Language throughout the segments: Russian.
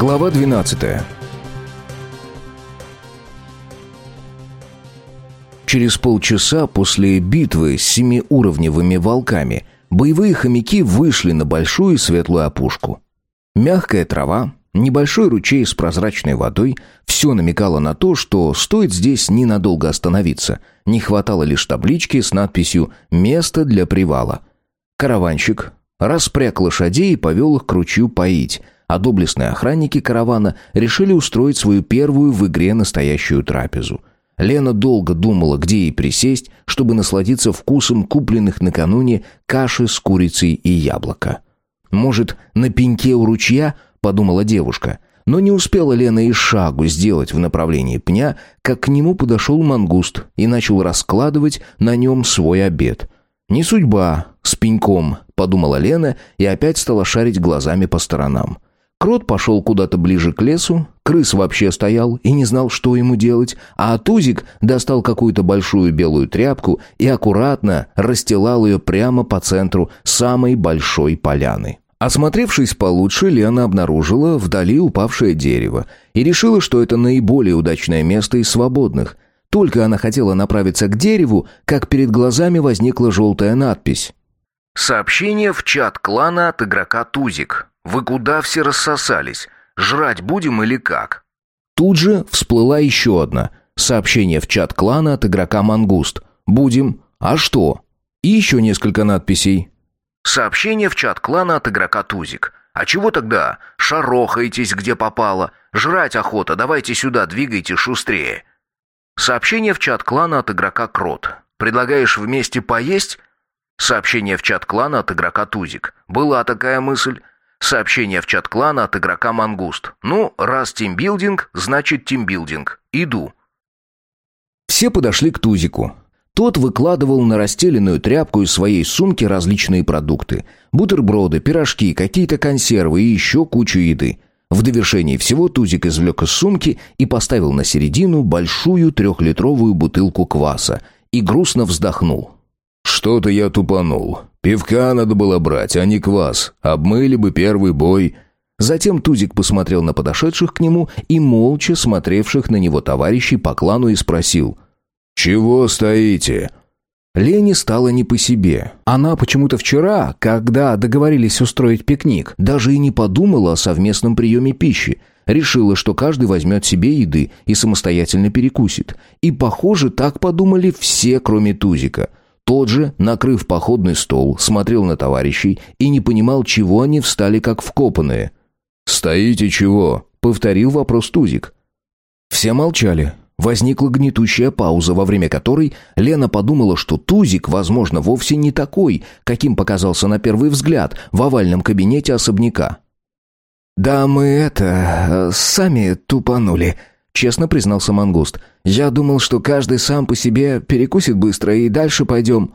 Глава 12 Через полчаса после битвы с семиуровневыми волками боевые хомяки вышли на большую светлую опушку. Мягкая трава, небольшой ручей с прозрачной водой – все намекало на то, что стоит здесь ненадолго остановиться. Не хватало лишь таблички с надписью «Место для привала». Караванщик распряг лошадей и повел их к ручью поить, а доблестные охранники каравана решили устроить свою первую в игре настоящую трапезу – Лена долго думала, где ей присесть, чтобы насладиться вкусом купленных накануне каши с курицей и яблока. «Может, на пеньке у ручья?» — подумала девушка. Но не успела Лена и шагу сделать в направлении пня, как к нему подошел мангуст и начал раскладывать на нем свой обед. «Не судьба, с пеньком», — подумала Лена и опять стала шарить глазами по сторонам. Крот пошел куда-то ближе к лесу, крыс вообще стоял и не знал, что ему делать, а Тузик достал какую-то большую белую тряпку и аккуратно расстилал ее прямо по центру самой большой поляны. Осмотревшись получше, Лена обнаружила вдали упавшее дерево и решила, что это наиболее удачное место из свободных. Только она хотела направиться к дереву, как перед глазами возникла желтая надпись. «Сообщение в чат клана от игрока Тузик. Вы куда все рассосались? Жрать будем или как?» Тут же всплыла еще одна. Сообщение в чат клана от игрока Мангуст. «Будем. А что?» И еще несколько надписей. «Сообщение в чат клана от игрока Тузик. А чего тогда? Шарохаетесь, где попало. Жрать охота, давайте сюда, двигайте шустрее». Сообщение в чат клана от игрока Крот. «Предлагаешь вместе поесть?» Сообщение в чат клана от игрока Тузик. «Была такая мысль. Сообщение в чат клана от игрока Мангуст. Ну, раз тимбилдинг, значит тимбилдинг. Иду. Все подошли к Тузику. Тот выкладывал на расстеленную тряпку из своей сумки различные продукты. Бутерброды, пирожки, какие-то консервы и еще кучу еды. В довершении всего Тузик извлек из сумки и поставил на середину большую трехлитровую бутылку кваса и грустно вздохнул. «Что-то я тупанул. Пивка надо было брать, а не квас. Обмыли бы первый бой». Затем Тузик посмотрел на подошедших к нему и молча смотревших на него товарищей по клану и спросил. «Чего стоите?» Лене стало не по себе. Она почему-то вчера, когда договорились устроить пикник, даже и не подумала о совместном приеме пищи. Решила, что каждый возьмет себе еды и самостоятельно перекусит. И, похоже, так подумали все, кроме Тузика – тот же, накрыв походный стол, смотрел на товарищей и не понимал, чего они встали как вкопанные. «Стоите чего?» — повторил вопрос Тузик. Все молчали. Возникла гнетущая пауза, во время которой Лена подумала, что Тузик, возможно, вовсе не такой, каким показался на первый взгляд в овальном кабинете особняка. «Да мы это... сами тупанули», Честно признался Мангуст. «Я думал, что каждый сам по себе перекусит быстро и дальше пойдем».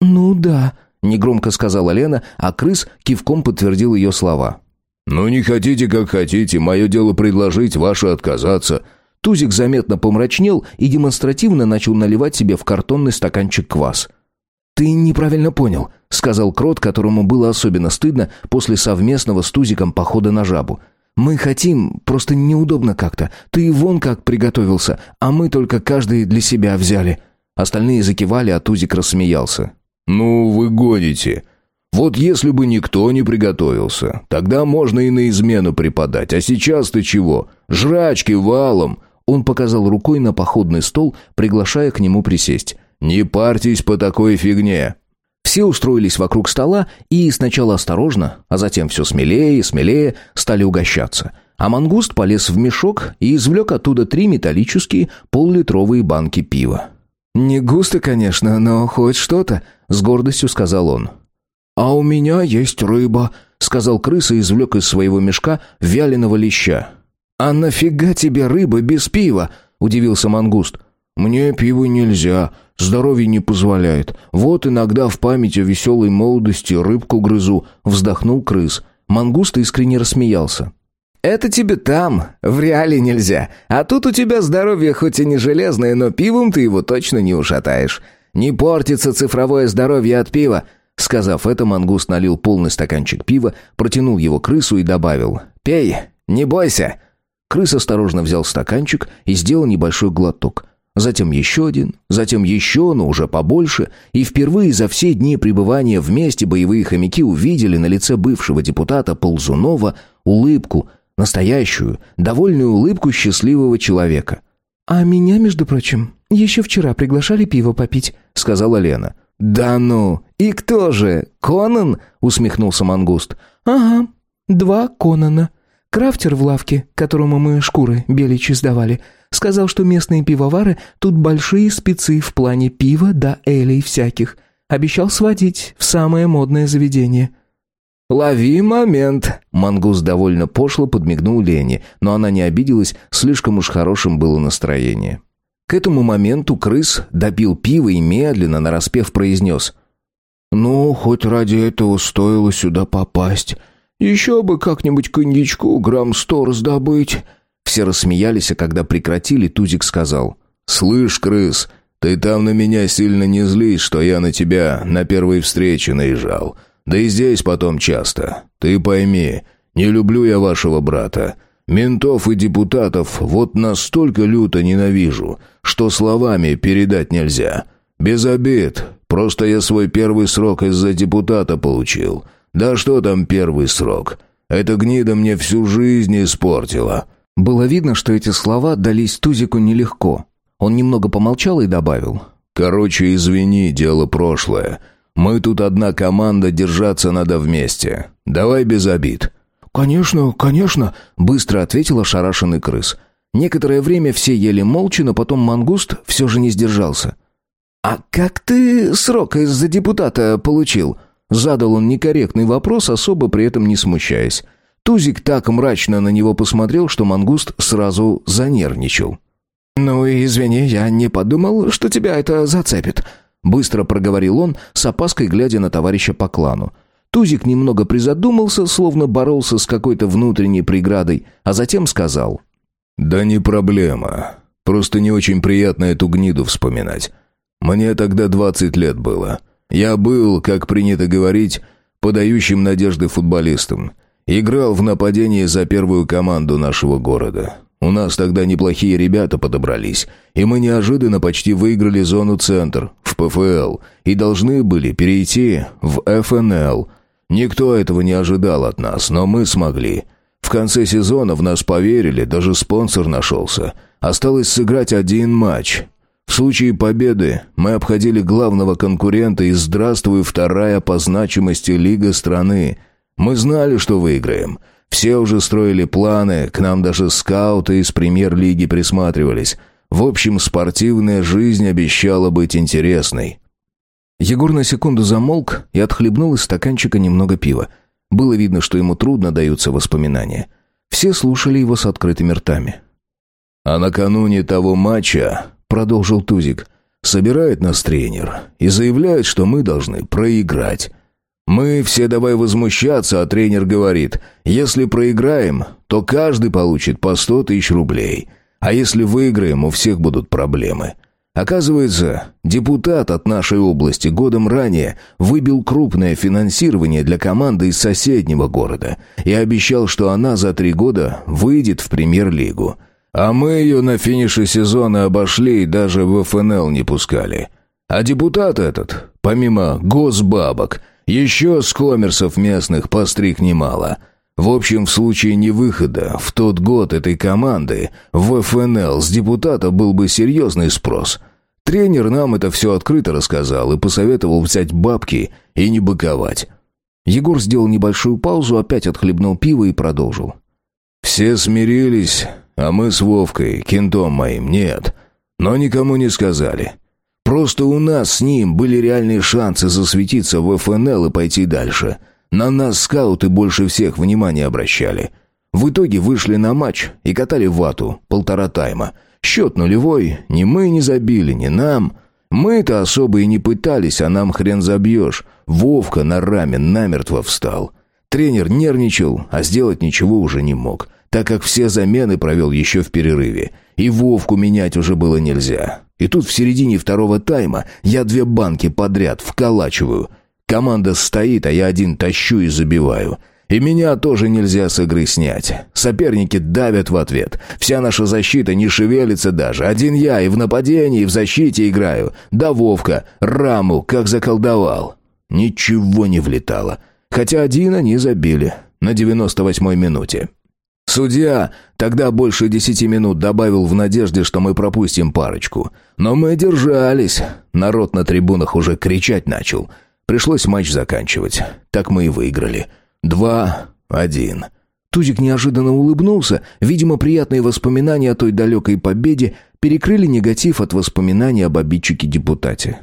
«Ну да», — негромко сказала Лена, а крыс кивком подтвердил ее слова. «Ну не хотите, как хотите. Мое дело предложить, ваше отказаться». Тузик заметно помрачнел и демонстративно начал наливать себе в картонный стаканчик квас. «Ты неправильно понял», — сказал Крот, которому было особенно стыдно после совместного с Тузиком похода на жабу. Мы хотим, просто неудобно как-то. Ты вон как приготовился, а мы только каждый для себя взяли». Остальные закивали, а Тузик рассмеялся. «Ну, вы гоните. Вот если бы никто не приготовился, тогда можно и на измену преподать. А сейчас ты чего? Жрачки валом!» Он показал рукой на походный стол, приглашая к нему присесть. «Не парьтесь по такой фигне. Все устроились вокруг стола и сначала осторожно, а затем все смелее и смелее стали угощаться. А мангуст полез в мешок и извлек оттуда три металлические поллитровые банки пива. «Не густо, конечно, но хоть что-то», — с гордостью сказал он. «А у меня есть рыба», — сказал крыса и извлек из своего мешка вяленого леща. «А нафига тебе рыба без пива?» — удивился мангуст. «Мне пиво нельзя, здоровье не позволяет. Вот иногда в память о веселой молодости рыбку грызу», — вздохнул крыс. Мангуст искренне рассмеялся. «Это тебе там, в реале нельзя. А тут у тебя здоровье хоть и не железное, но пивом ты его точно не ушатаешь. Не портится цифровое здоровье от пива». Сказав это, мангуст налил полный стаканчик пива, протянул его крысу и добавил «Пей, Не бойся!» Крыс осторожно взял стаканчик и сделал небольшой глоток. Затем еще один, затем еще, но уже побольше, и впервые за все дни пребывания вместе боевые хомяки увидели на лице бывшего депутата Ползунова улыбку, настоящую, довольную улыбку счастливого человека. «А меня, между прочим, еще вчера приглашали пиво попить», — сказала Лена. «Да ну! И кто же? Конан?» — усмехнулся Мангуст. «Ага, два Конана. Крафтер в лавке, которому мы шкуры беличи сдавали, сказал, что местные пивовары тут большие спецы в плане пива да элей всяких. Обещал сводить в самое модное заведение». «Лови момент!» Мангус довольно пошло подмигнул Лене, но она не обиделась, слишком уж хорошим было настроение. К этому моменту крыс допил пиво и медленно, нараспев, произнес. «Ну, хоть ради этого стоило сюда попасть. Еще бы как-нибудь коньячку грамм сто раздобыть». Все рассмеялись, а когда прекратили, Тузик сказал. «Слышь, крыс, ты там на меня сильно не злись, что я на тебя на первой встрече наезжал. Да и здесь потом часто. Ты пойми, не люблю я вашего брата. Ментов и депутатов вот настолько люто ненавижу, что словами передать нельзя. Без обид, просто я свой первый срок из-за депутата получил. Да что там первый срок? Эта гнида мне всю жизнь испортила». Было видно, что эти слова дались Тузику нелегко. Он немного помолчал и добавил. «Короче, извини, дело прошлое. Мы тут одна команда, держаться надо вместе. Давай без обид. «Конечно, конечно», — быстро ответил ошарашенный крыс. Некоторое время все ели молча, но потом мангуст все же не сдержался. «А как ты срок из-за депутата получил?» Задал он некорректный вопрос, особо при этом не смущаясь. Тузик так мрачно на него посмотрел, что мангуст сразу занервничал. «Ну, извини, я не подумал, что тебя это зацепит», — быстро проговорил он, с опаской глядя на товарища по клану. Тузик немного призадумался, словно боролся с какой-то внутренней преградой, а затем сказал. «Да не проблема. Просто не очень приятно эту гниду вспоминать. Мне тогда двадцать лет было. Я был, как принято говорить, подающим надежды футболистом. Играл в нападении за первую команду нашего города. У нас тогда неплохие ребята подобрались, и мы неожиданно почти выиграли зону центр в ПФЛ и должны были перейти в ФНЛ – Никто этого не ожидал от нас, но мы смогли. В конце сезона в нас поверили, даже спонсор нашелся. Осталось сыграть один матч. В случае победы мы обходили главного конкурента и здравствуй вторая по значимости лига страны. Мы знали, что выиграем. Все уже строили планы, к нам даже скауты из премьер-лиги присматривались. В общем, спортивная жизнь обещала быть интересной. Егор на секунду замолк и отхлебнул из стаканчика немного пива. Было видно, что ему трудно даются воспоминания. Все слушали его с открытыми ртами. «А накануне того матча», — продолжил Тузик, — «собирает нас тренер и заявляет, что мы должны проиграть». Мы все давай возмущаться, а тренер говорит, если проиграем, то каждый получит по сто тысяч рублей, а если выиграем, у всех будут проблемы. Оказывается, депутат от нашей области годом ранее выбил крупное финансирование для команды из соседнего города и обещал, что она за три года выйдет в премьер-лигу. А мы ее на финише сезона обошли и даже в ФНЛ не пускали. А депутат этот, помимо госбабок, еще с коммерсов местных постриг немало – в общем, в случае невыхода в тот год этой команды в ФНЛ с депутата был бы серьезный спрос. Тренер нам это все открыто рассказал и посоветовал взять бабки и не быковать. Егор сделал небольшую паузу, опять отхлебнул пиво и продолжил. «Все смирились, а мы с Вовкой, кентом моим, нет. Но никому не сказали. Просто у нас с ним были реальные шансы засветиться в ФНЛ и пойти дальше». На нас скауты больше всех внимания обращали. В итоге вышли на матч и катали вату полтора тайма. Счет нулевой, ни мы не забили, ни нам. Мы-то особо и не пытались, а нам хрен забьешь. Вовка на раме намертво встал. Тренер нервничал, а сделать ничего уже не мог, так как все замены провел еще в перерыве. И Вовку менять уже было нельзя. И тут в середине второго тайма я две банки подряд вколачиваю – Команда стоит, а я один тащу и забиваю. И меня тоже нельзя с игры снять. Соперники давят в ответ. Вся наша защита не шевелится даже. Один я и в нападении, и в защите играю. Да Вовка, раму как заколдовал. Ничего не влетало. Хотя один они забили. На 98-й минуте. Судья тогда больше десяти минут добавил в надежде, что мы пропустим парочку. Но мы держались. Народ на трибунах уже кричать начал. Пришлось матч заканчивать. Так мы и выиграли. Два, один. Тузик неожиданно улыбнулся. Видимо, приятные воспоминания о той далекой победе перекрыли негатив от воспоминаний об обидчике-депутате.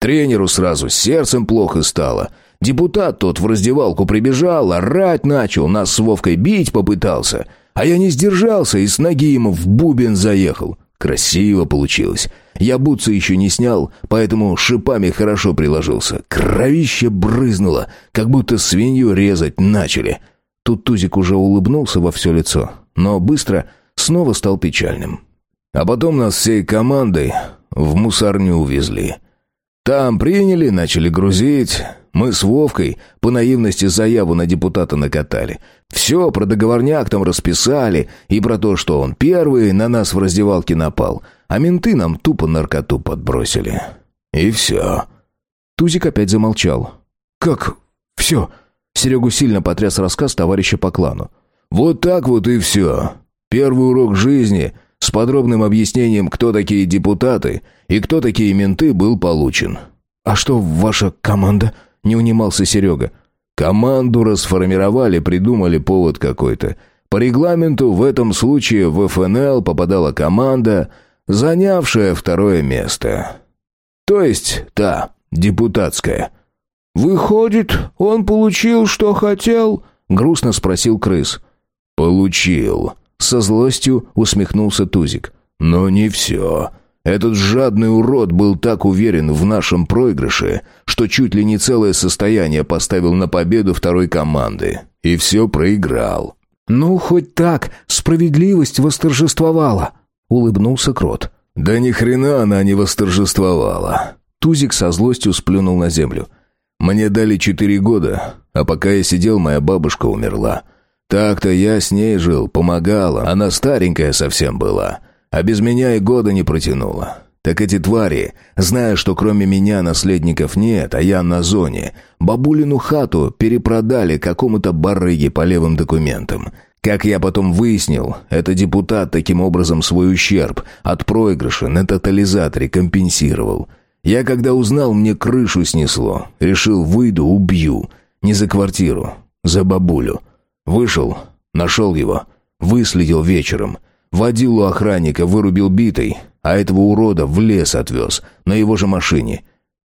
Тренеру сразу сердцем плохо стало. Депутат тот в раздевалку прибежал, орать начал, нас с Вовкой бить попытался. А я не сдержался и с ноги ему в бубен заехал. Красиво получилось. Я бутсы еще не снял, поэтому шипами хорошо приложился. Кровище брызнуло, как будто свинью резать начали. Тут Тузик уже улыбнулся во все лицо, но быстро снова стал печальным. А потом нас всей командой в мусорню увезли. Там приняли, начали грузить. Мы с Вовкой по наивности заяву на депутата накатали. Все про договорняк там расписали и про то, что он первый на нас в раздевалке напал, а менты нам тупо наркоту подбросили. И все. Тузик опять замолчал. «Как все?» Серегу сильно потряс рассказ товарища по клану. «Вот так вот и все. Первый урок жизни подробным объяснением, кто такие депутаты и кто такие менты, был получен. «А что ваша команда?» — не унимался Серега. «Команду расформировали, придумали повод какой-то. По регламенту в этом случае в ФНЛ попадала команда, занявшая второе место. То есть та, депутатская». «Выходит, он получил, что хотел?» — грустно спросил крыс. «Получил», со злостью усмехнулся Тузик. «Но не все. Этот жадный урод был так уверен в нашем проигрыше, что чуть ли не целое состояние поставил на победу второй команды. И все проиграл». «Ну, хоть так, справедливость восторжествовала», — улыбнулся Крот. «Да ни хрена она не восторжествовала». Тузик со злостью сплюнул на землю. «Мне дали четыре года, а пока я сидел, моя бабушка умерла. Так-то я с ней жил, помогала. Она старенькая совсем была, а без меня и года не протянула. Так эти твари, зная, что кроме меня наследников нет, а я на зоне, бабулину хату перепродали какому-то барыге по левым документам. Как я потом выяснил, это депутат таким образом свой ущерб от проигрыша на тотализаторе компенсировал. Я когда узнал, мне крышу снесло. Решил, выйду, убью. Не за квартиру, за бабулю. Вышел, нашел его, выследил вечером. Водил у охранника, вырубил битой, а этого урода в лес отвез, на его же машине.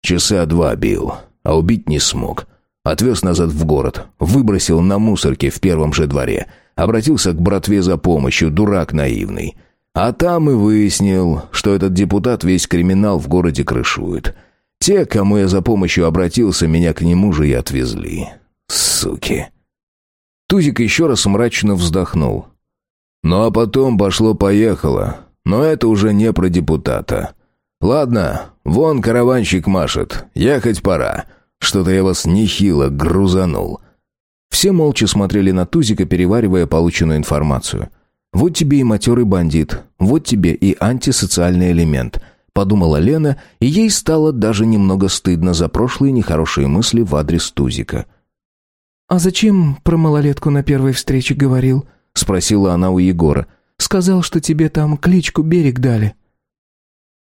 Часа два бил, а убить не смог. Отвез назад в город, выбросил на мусорке в первом же дворе. Обратился к братве за помощью, дурак наивный. А там и выяснил, что этот депутат весь криминал в городе крышует. Те, кому я за помощью обратился, меня к нему же и отвезли. Суки. Тузик еще раз мрачно вздохнул. Ну а потом пошло-поехало. Но это уже не про депутата. Ладно, вон караванщик машет. Ехать пора. Что-то я вас нехило грузанул. Все молча смотрели на Тузика, переваривая полученную информацию. «Вот тебе и матерый бандит, вот тебе и антисоциальный элемент», — подумала Лена, и ей стало даже немного стыдно за прошлые нехорошие мысли в адрес Тузика. «А зачем про малолетку на первой встрече говорил?» — спросила она у Егора. «Сказал, что тебе там кличку Берег дали».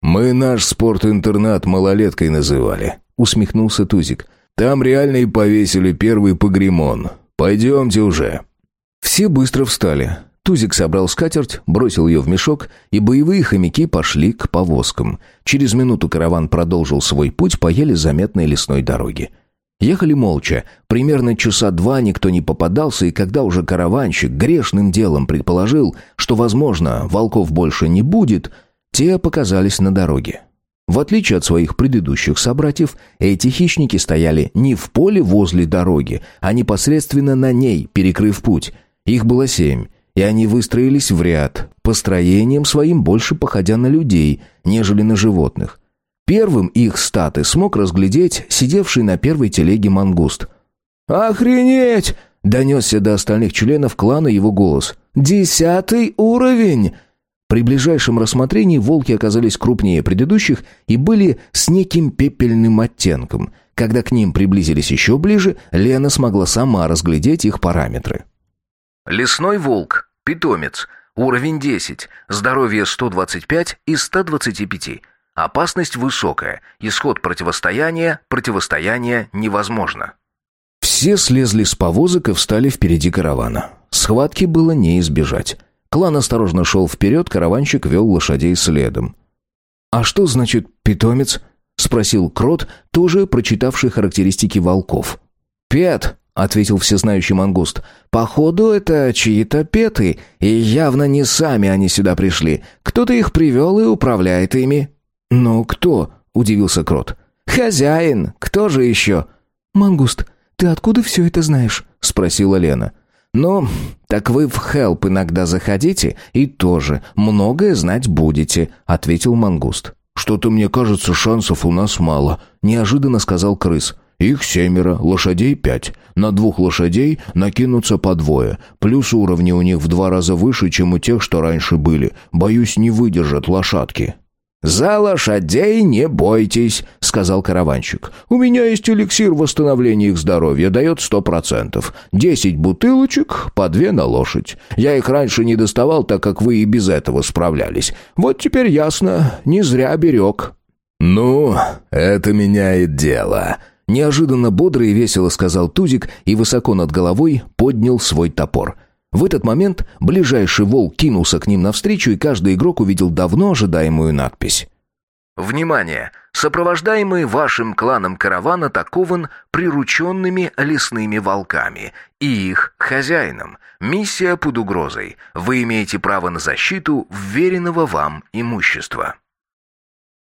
«Мы наш спортинтернат малолеткой называли», — усмехнулся Тузик. «Там реально и повесили первый погремон. Пойдемте уже». Все быстро встали. Тузик собрал скатерть, бросил ее в мешок, и боевые хомяки пошли к повозкам. Через минуту караван продолжил свой путь по еле заметной лесной дороге. Ехали молча. Примерно часа два никто не попадался, и когда уже караванщик грешным делом предположил, что, возможно, волков больше не будет, те показались на дороге. В отличие от своих предыдущих собратьев, эти хищники стояли не в поле возле дороги, а непосредственно на ней, перекрыв путь. Их было семь, и они выстроились в ряд, построением своим больше походя на людей, нежели на животных. Первым их статы смог разглядеть сидевший на первой телеге мангуст. «Охренеть!» — Донесся до остальных членов клана его голос. «Десятый уровень!» При ближайшем рассмотрении волки оказались крупнее предыдущих и были с неким пепельным оттенком. Когда к ним приблизились еще ближе, Лена смогла сама разглядеть их параметры. Лесной волк, питомец, уровень 10, здоровье 125 из 125. Опасность высокая, исход противостояния, противостояние невозможно. Все слезли с повозок и встали впереди каравана. Схватки было не избежать. Клан осторожно шел вперед, караванщик вел лошадей следом. «А что значит «питомец»?» — спросил Крот, тоже прочитавший характеристики волков. «Пет», — ответил всезнающий мангуст. «Походу, это чьи-то петы, и явно не сами они сюда пришли. Кто-то их привел и управляет ими». «Ну, кто?» — удивился Крот. «Хозяин! Кто же еще?» «Мангуст, ты откуда все это знаешь?» — спросила Лена. «Ну, так вы в Хелп иногда заходите и тоже многое знать будете», — ответил Мангуст. «Что-то мне кажется, шансов у нас мало», — неожиданно сказал крыс. «Их семеро, лошадей пять. На двух лошадей накинутся по двое. Плюс уровни у них в два раза выше, чем у тех, что раньше были. Боюсь, не выдержат лошадки». «За лошадей не бойтесь», — сказал караванщик. «У меня есть эликсир восстановления их здоровья, дает сто процентов. Десять бутылочек, по две на лошадь. Я их раньше не доставал, так как вы и без этого справлялись. Вот теперь ясно, не зря берег». «Ну, это меняет дело», — неожиданно бодро и весело сказал Тузик и высоко над головой поднял свой топор — в этот момент ближайший волк кинулся к ним навстречу, и каждый игрок увидел давно ожидаемую надпись. «Внимание! Сопровождаемый вашим кланом караван атакован прирученными лесными волками и их хозяином. Миссия под угрозой. Вы имеете право на защиту вверенного вам имущества».